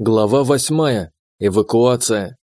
Глава 8. Эвакуация.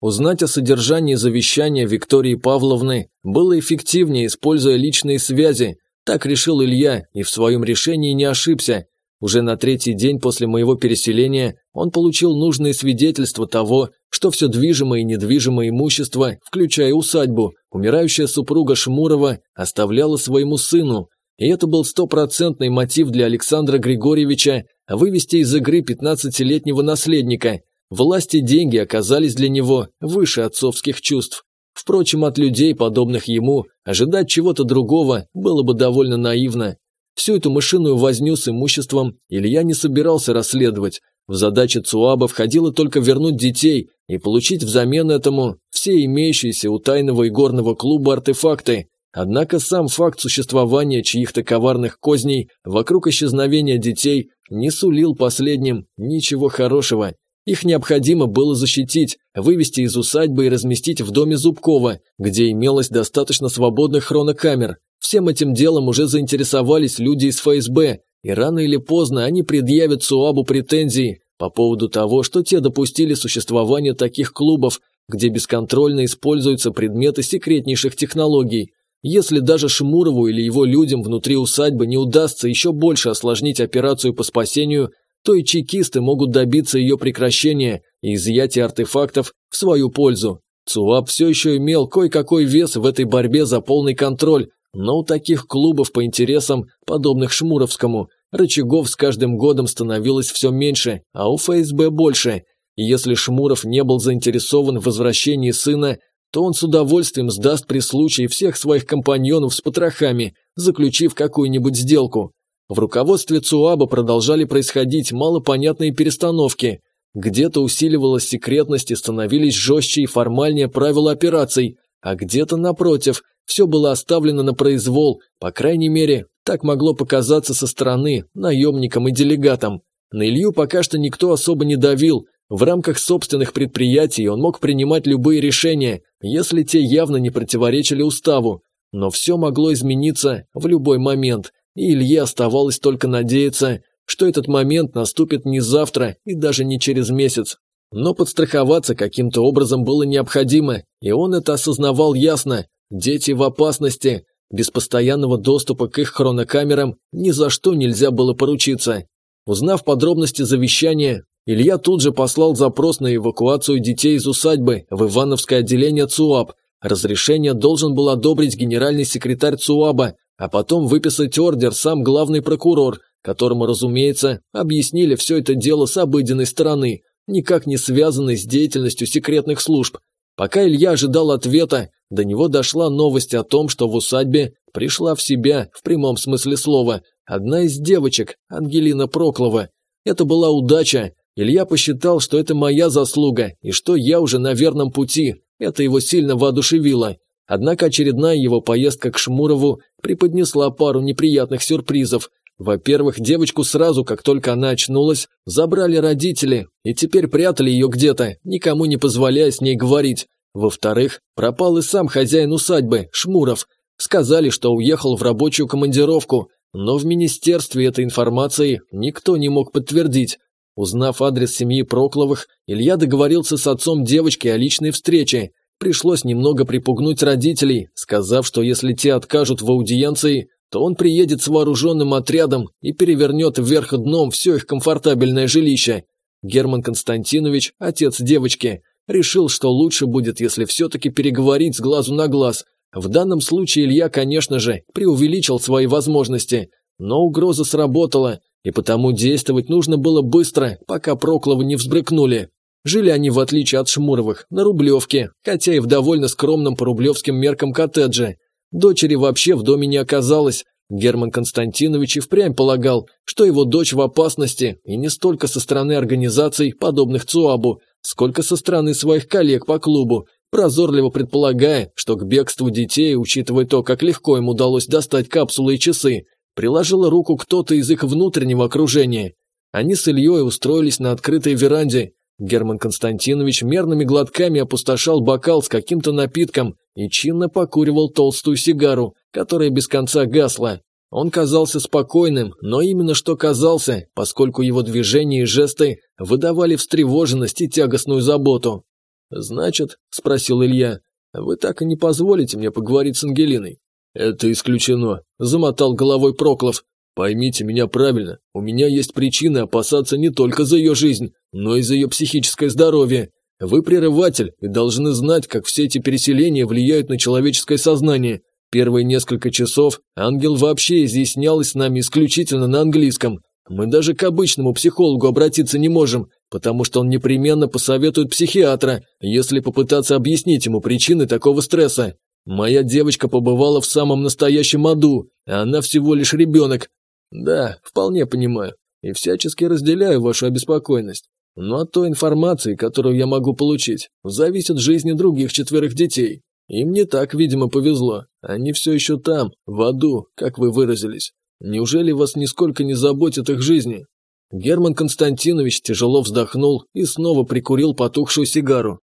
Узнать о содержании завещания Виктории Павловны было эффективнее, используя личные связи. Так решил Илья и в своем решении не ошибся. Уже на третий день после моего переселения он получил нужные свидетельства того, что все движимое и недвижимое имущество, включая усадьбу, умирающая супруга Шмурова оставляла своему сыну. И это был стопроцентный мотив для Александра Григорьевича вывести из игры 15-летнего наследника. Власти деньги оказались для него выше отцовских чувств. Впрочем, от людей, подобных ему, ожидать чего-то другого было бы довольно наивно. Всю эту мышиную возню с имуществом Илья не собирался расследовать. В задачи ЦУАБа входило только вернуть детей и получить взамен этому все имеющиеся у тайного игорного клуба артефакты, Однако сам факт существования чьих-то коварных козней вокруг исчезновения детей не сулил последним ничего хорошего. Их необходимо было защитить, вывести из усадьбы и разместить в доме Зубкова, где имелось достаточно свободных хронокамер. Всем этим делом уже заинтересовались люди из ФСБ, и рано или поздно они предъявят СУАБу претензии по поводу того, что те допустили существование таких клубов, где бесконтрольно используются предметы секретнейших технологий. Если даже Шмурову или его людям внутри усадьбы не удастся еще больше осложнить операцию по спасению, то и чекисты могут добиться ее прекращения и изъятия артефактов в свою пользу. ЦУАП все еще имел кое-какой вес в этой борьбе за полный контроль, но у таких клубов по интересам, подобных Шмуровскому, рычагов с каждым годом становилось все меньше, а у ФСБ больше. И если Шмуров не был заинтересован в возвращении сына, то он с удовольствием сдаст при случае всех своих компаньонов с потрохами, заключив какую-нибудь сделку. В руководстве ЦУАБа продолжали происходить малопонятные перестановки. Где-то усиливалась секретность и становились жестче и формальнее правила операций, а где-то, напротив, все было оставлено на произвол, по крайней мере, так могло показаться со стороны наемникам и делегатам. На Илью пока что никто особо не давил, в рамках собственных предприятий он мог принимать любые решения, если те явно не противоречили уставу. Но все могло измениться в любой момент, и Илье оставалось только надеяться, что этот момент наступит не завтра и даже не через месяц. Но подстраховаться каким-то образом было необходимо, и он это осознавал ясно. Дети в опасности, без постоянного доступа к их хронокамерам ни за что нельзя было поручиться. Узнав подробности завещания, Илья тут же послал запрос на эвакуацию детей из усадьбы в Ивановское отделение ЦУАБ. Разрешение должен был одобрить генеральный секретарь ЦУАБа, а потом выписать ордер сам главный прокурор, которому, разумеется, объяснили все это дело с обыденной стороны, никак не связанной с деятельностью секретных служб. Пока Илья ожидал ответа, до него дошла новость о том, что в усадьбе пришла в себя, в прямом смысле слова, одна из девочек, Ангелина Проклова. Это была удача, Илья посчитал, что это моя заслуга и что я уже на верном пути. Это его сильно воодушевило. Однако очередная его поездка к Шмурову преподнесла пару неприятных сюрпризов. Во-первых, девочку сразу, как только она очнулась, забрали родители и теперь прятали ее где-то, никому не позволяя с ней говорить. Во-вторых, пропал и сам хозяин усадьбы, Шмуров. Сказали, что уехал в рабочую командировку, но в министерстве этой информации никто не мог подтвердить. Узнав адрес семьи Прокловых, Илья договорился с отцом девочки о личной встрече. Пришлось немного припугнуть родителей, сказав, что если те откажут в аудиенции, то он приедет с вооруженным отрядом и перевернет вверх дном все их комфортабельное жилище. Герман Константинович, отец девочки, решил, что лучше будет, если все-таки переговорить с глазу на глаз. В данном случае Илья, конечно же, преувеличил свои возможности, но угроза сработала, и потому действовать нужно было быстро, пока Прокловы не взбрыкнули. Жили они, в отличие от Шмуровых, на Рублевке, хотя и в довольно скромном по рублевским меркам коттедже. Дочери вообще в доме не оказалось. Герман Константинович и впрямь полагал, что его дочь в опасности, и не столько со стороны организаций, подобных ЦУАБу, сколько со стороны своих коллег по клубу, прозорливо предполагая, что к бегству детей, учитывая то, как легко им удалось достать капсулы и часы, Приложила руку кто-то из их внутреннего окружения. Они с Ильей устроились на открытой веранде. Герман Константинович мерными глотками опустошал бокал с каким-то напитком и чинно покуривал толстую сигару, которая без конца гасла. Он казался спокойным, но именно что казался, поскольку его движения и жесты выдавали встревоженность и тягостную заботу. «Значит», – спросил Илья, – «вы так и не позволите мне поговорить с Ангелиной?» «Это исключено», – замотал головой Проклов. «Поймите меня правильно, у меня есть причины опасаться не только за ее жизнь, но и за ее психическое здоровье. Вы прерыватель и должны знать, как все эти переселения влияют на человеческое сознание. Первые несколько часов ангел вообще изъяснялась с нами исключительно на английском. Мы даже к обычному психологу обратиться не можем, потому что он непременно посоветует психиатра, если попытаться объяснить ему причины такого стресса. Моя девочка побывала в самом настоящем аду, а она всего лишь ребенок. Да, вполне понимаю, и всячески разделяю вашу обеспокоенность. Но от той информации, которую я могу получить, зависит жизни других четверых детей. Им не так, видимо, повезло. Они все еще там, в аду, как вы выразились. Неужели вас нисколько не заботит их жизни? Герман Константинович тяжело вздохнул и снова прикурил потухшую сигару.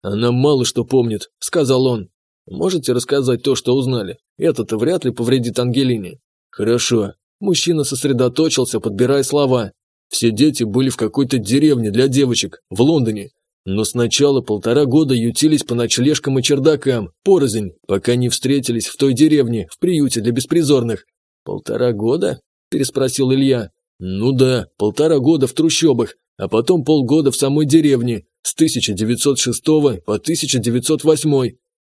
«Она мало что помнит», — сказал он. «Можете рассказать то, что узнали? Это-то вряд ли повредит Ангелине». «Хорошо». Мужчина сосредоточился, подбирая слова. «Все дети были в какой-то деревне для девочек, в Лондоне. Но сначала полтора года ютились по ночлежкам и чердакам, порознь, пока не встретились в той деревне, в приюте для беспризорных. «Полтора года?» – переспросил Илья. «Ну да, полтора года в трущобах, а потом полгода в самой деревне, с 1906 по 1908».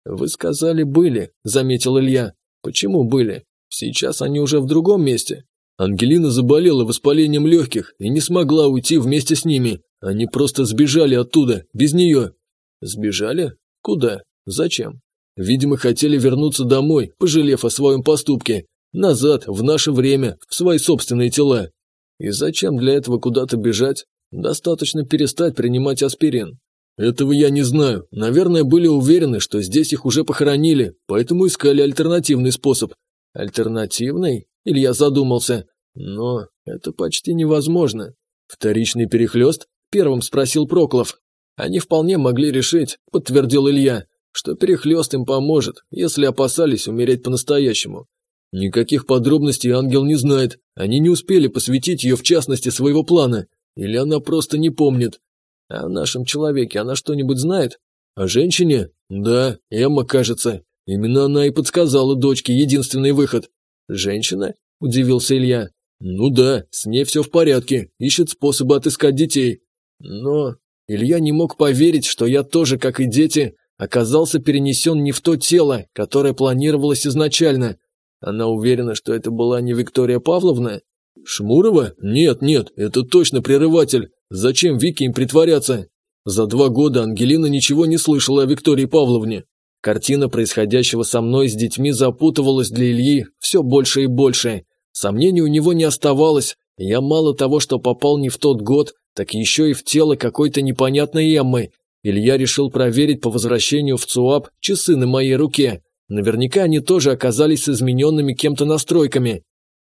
«Вы сказали, были», – заметил Илья. «Почему были? Сейчас они уже в другом месте». Ангелина заболела воспалением легких и не смогла уйти вместе с ними. Они просто сбежали оттуда, без нее. Сбежали? Куда? Зачем? Видимо, хотели вернуться домой, пожалев о своем поступке. Назад, в наше время, в свои собственные тела. И зачем для этого куда-то бежать? Достаточно перестать принимать аспирин. Этого я не знаю. Наверное, были уверены, что здесь их уже похоронили, поэтому искали альтернативный способ. Альтернативный? Илья задумался. Но это почти невозможно. Вторичный перехлест? Первым спросил Проклов. Они вполне могли решить, подтвердил Илья, что перехлест им поможет, если опасались умереть по-настоящему. Никаких подробностей ангел не знает, они не успели посвятить ее в частности своего плана, или она просто не помнит. О нашем человеке она что-нибудь знает? О женщине? Да, Эмма, кажется. Именно она и подсказала дочке единственный выход. Женщина? Удивился Илья. Ну да, с ней все в порядке, ищет способы отыскать детей. Но Илья не мог поверить, что я тоже, как и дети, оказался перенесен не в то тело, которое планировалось изначально. Она уверена, что это была не Виктория Павловна? Шмурова? Нет, нет, это точно прерыватель. Зачем Вике им притворяться? За два года Ангелина ничего не слышала о Виктории Павловне. Картина происходящего со мной с детьми запутывалась для Ильи все больше и больше. Сомнений у него не оставалось. Я мало того, что попал не в тот год, так еще и в тело какой-то непонятной Эммы. Илья решил проверить по возвращению в ЦУАП часы на моей руке. Наверняка они тоже оказались измененными кем-то настройками.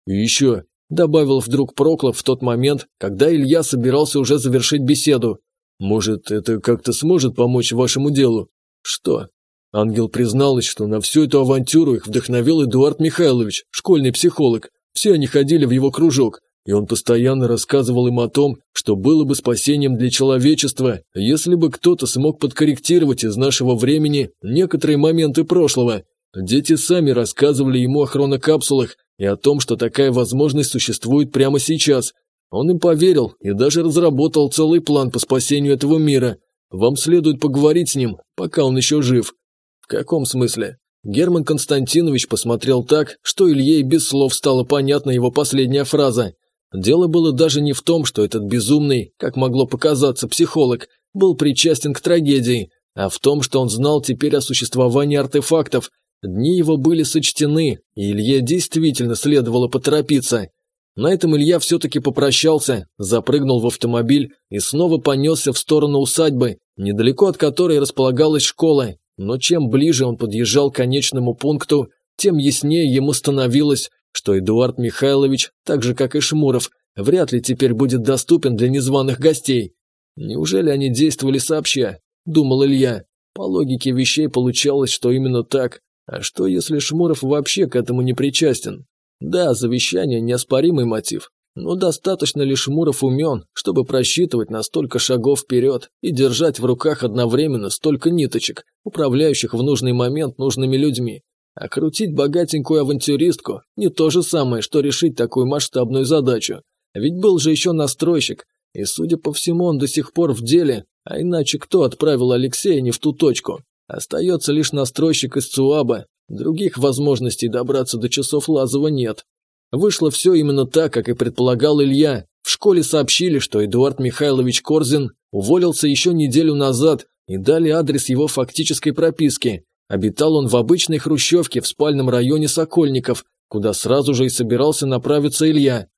И еще, добавил вдруг Проклов в тот момент, когда Илья собирался уже завершить беседу. Может, это как-то сможет помочь вашему делу? Что? Ангел призналась, что на всю эту авантюру их вдохновил Эдуард Михайлович, школьный психолог. Все они ходили в его кружок, и он постоянно рассказывал им о том, что было бы спасением для человечества, если бы кто-то смог подкорректировать из нашего времени некоторые моменты прошлого. Дети сами рассказывали ему о хронокапсулах и о том, что такая возможность существует прямо сейчас. Он им поверил и даже разработал целый план по спасению этого мира. Вам следует поговорить с ним, пока он еще жив. В каком смысле? Герман Константинович посмотрел так, что Илье без слов стала понятна его последняя фраза. Дело было даже не в том, что этот безумный, как могло показаться, психолог, был причастен к трагедии, а в том, что он знал теперь о существовании артефактов. Дни его были сочтены, и Илье действительно следовало поторопиться. На этом Илья все-таки попрощался, запрыгнул в автомобиль и снова понесся в сторону усадьбы, недалеко от которой располагалась школа. Но чем ближе он подъезжал к конечному пункту, тем яснее ему становилось, что Эдуард Михайлович, так же как и Шмуров, вряд ли теперь будет доступен для незваных гостей. Неужели они действовали сообща? Думал Илья. По логике вещей получалось, что именно так. А что, если Шмуров вообще к этому не причастен? Да, завещание – неоспоримый мотив, но достаточно ли Шмуров умен, чтобы просчитывать на столько шагов вперед и держать в руках одновременно столько ниточек, управляющих в нужный момент нужными людьми? А крутить богатенькую авантюристку – не то же самое, что решить такую масштабную задачу. Ведь был же еще настройщик, и, судя по всему, он до сих пор в деле, а иначе кто отправил Алексея не в ту точку? Остается лишь настройщик из ЦУАБа, других возможностей добраться до часов Лазова нет. Вышло все именно так, как и предполагал Илья. В школе сообщили, что Эдуард Михайлович Корзин уволился еще неделю назад и дали адрес его фактической прописки. Обитал он в обычной хрущевке в спальном районе Сокольников, куда сразу же и собирался направиться Илья.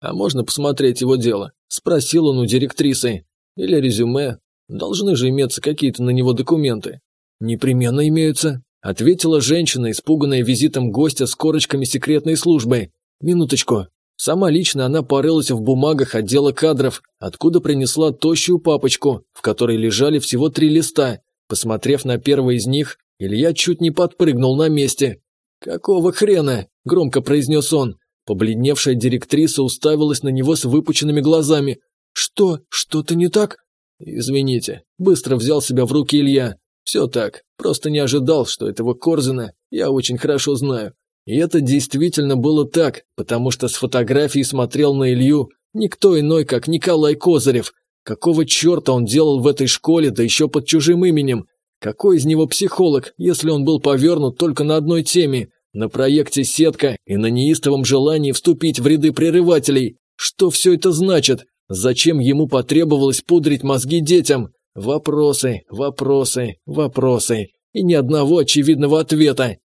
«А можно посмотреть его дело?» – спросил он у директрисы. «Или резюме? Должны же иметься какие-то на него документы». «Непременно имеются», – ответила женщина, испуганная визитом гостя с корочками секретной службы. Минуточку. Сама лично она порылась в бумагах отдела кадров, откуда принесла тощую папочку, в которой лежали всего три листа. Посмотрев на первый из них, Илья чуть не подпрыгнул на месте. «Какого хрена?» – громко произнес он. Побледневшая директриса уставилась на него с выпученными глазами. «Что? Что-то не так?» «Извините», – быстро взял себя в руки Илья. «Все так. Просто не ожидал, что этого Корзина я очень хорошо знаю. И это действительно было так, потому что с фотографией смотрел на Илью никто иной, как Николай Козырев. Какого черта он делал в этой школе, да еще под чужим именем? Какой из него психолог, если он был повернут только на одной теме, на проекте «Сетка» и на неистовом желании вступить в ряды прерывателей? Что все это значит? Зачем ему потребовалось пудрить мозги детям? Вопросы, вопросы, вопросы. И ни одного очевидного ответа.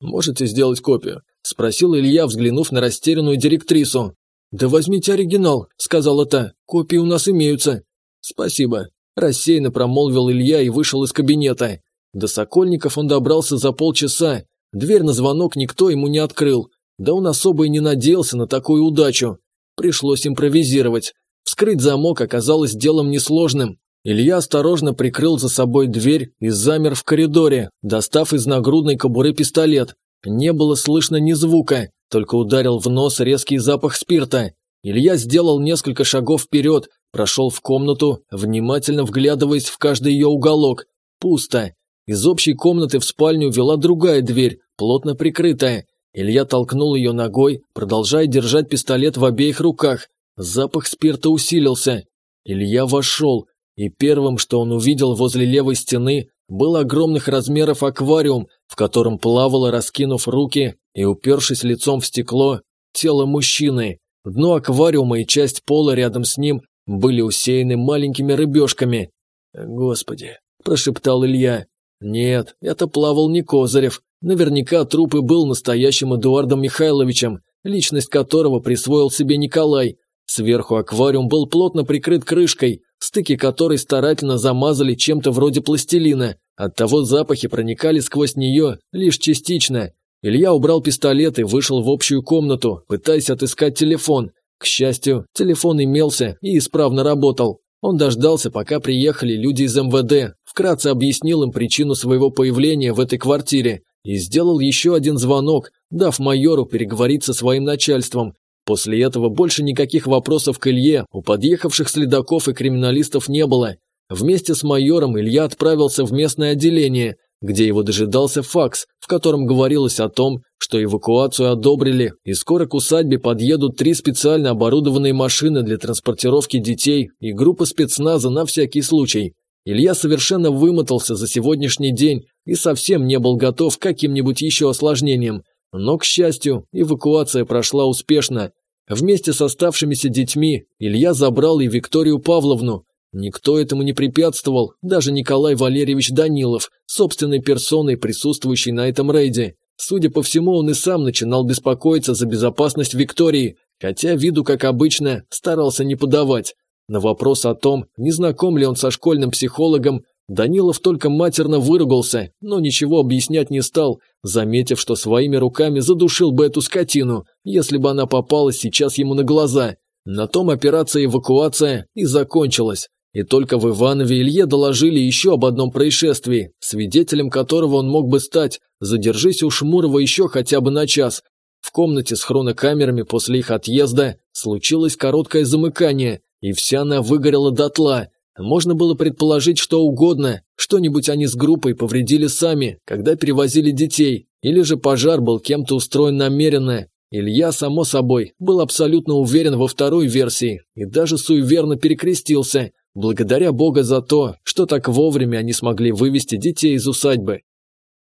«Можете сделать копию?» – спросил Илья, взглянув на растерянную директрису. «Да возьмите оригинал», – сказала та. «Копии у нас имеются». «Спасибо», – рассеянно промолвил Илья и вышел из кабинета. До Сокольников он добрался за полчаса. Дверь на звонок никто ему не открыл. Да он особо и не надеялся на такую удачу. Пришлось импровизировать. Вскрыть замок оказалось делом несложным. Илья осторожно прикрыл за собой дверь и замер в коридоре, достав из нагрудной кобуры пистолет. Не было слышно ни звука, только ударил в нос резкий запах спирта. Илья сделал несколько шагов вперед, прошел в комнату, внимательно вглядываясь в каждый ее уголок. Пусто. Из общей комнаты в спальню вела другая дверь, плотно прикрытая. Илья толкнул ее ногой, продолжая держать пистолет в обеих руках. Запах спирта усилился. Илья вошел. И первым, что он увидел возле левой стены, был огромных размеров аквариум, в котором плавало, раскинув руки и упершись лицом в стекло, тело мужчины. Дно аквариума и часть пола рядом с ним были усеяны маленькими рыбешками. «Господи!» – прошептал Илья. «Нет, это плавал не Козырев. Наверняка труп и был настоящим Эдуардом Михайловичем, личность которого присвоил себе Николай. Сверху аквариум был плотно прикрыт крышкой, стыки которой старательно замазали чем-то вроде пластилина. Оттого запахи проникали сквозь нее лишь частично. Илья убрал пистолет и вышел в общую комнату, пытаясь отыскать телефон. К счастью, телефон имелся и исправно работал. Он дождался, пока приехали люди из МВД, вкратце объяснил им причину своего появления в этой квартире и сделал еще один звонок, дав майору переговорить со своим начальством После этого больше никаких вопросов к Илье у подъехавших следаков и криминалистов не было. Вместе с майором Илья отправился в местное отделение, где его дожидался факс, в котором говорилось о том, что эвакуацию одобрили, и скоро к усадьбе подъедут три специально оборудованные машины для транспортировки детей и группа спецназа на всякий случай. Илья совершенно вымотался за сегодняшний день и совсем не был готов к каким-нибудь еще осложнениям, но, к счастью, эвакуация прошла успешно. Вместе с оставшимися детьми Илья забрал и Викторию Павловну. Никто этому не препятствовал, даже Николай Валерьевич Данилов, собственной персоной, присутствующий на этом рейде. Судя по всему, он и сам начинал беспокоиться за безопасность Виктории, хотя виду, как обычно, старался не подавать. На вопрос о том, не знаком ли он со школьным психологом, Данилов только матерно выругался, но ничего объяснять не стал, заметив, что своими руками задушил бы эту скотину, если бы она попалась сейчас ему на глаза. На том операция эвакуация и закончилась. И только в Иванове Илье доложили еще об одном происшествии, свидетелем которого он мог бы стать, задержись у Шмурова еще хотя бы на час. В комнате с хронокамерами после их отъезда случилось короткое замыкание, и вся она выгорела дотла. Можно было предположить что угодно, что-нибудь они с группой повредили сами, когда перевозили детей, или же пожар был кем-то устроен намеренно. Илья, само собой, был абсолютно уверен во второй версии и даже суеверно перекрестился, благодаря Бога за то, что так вовремя они смогли вывести детей из усадьбы.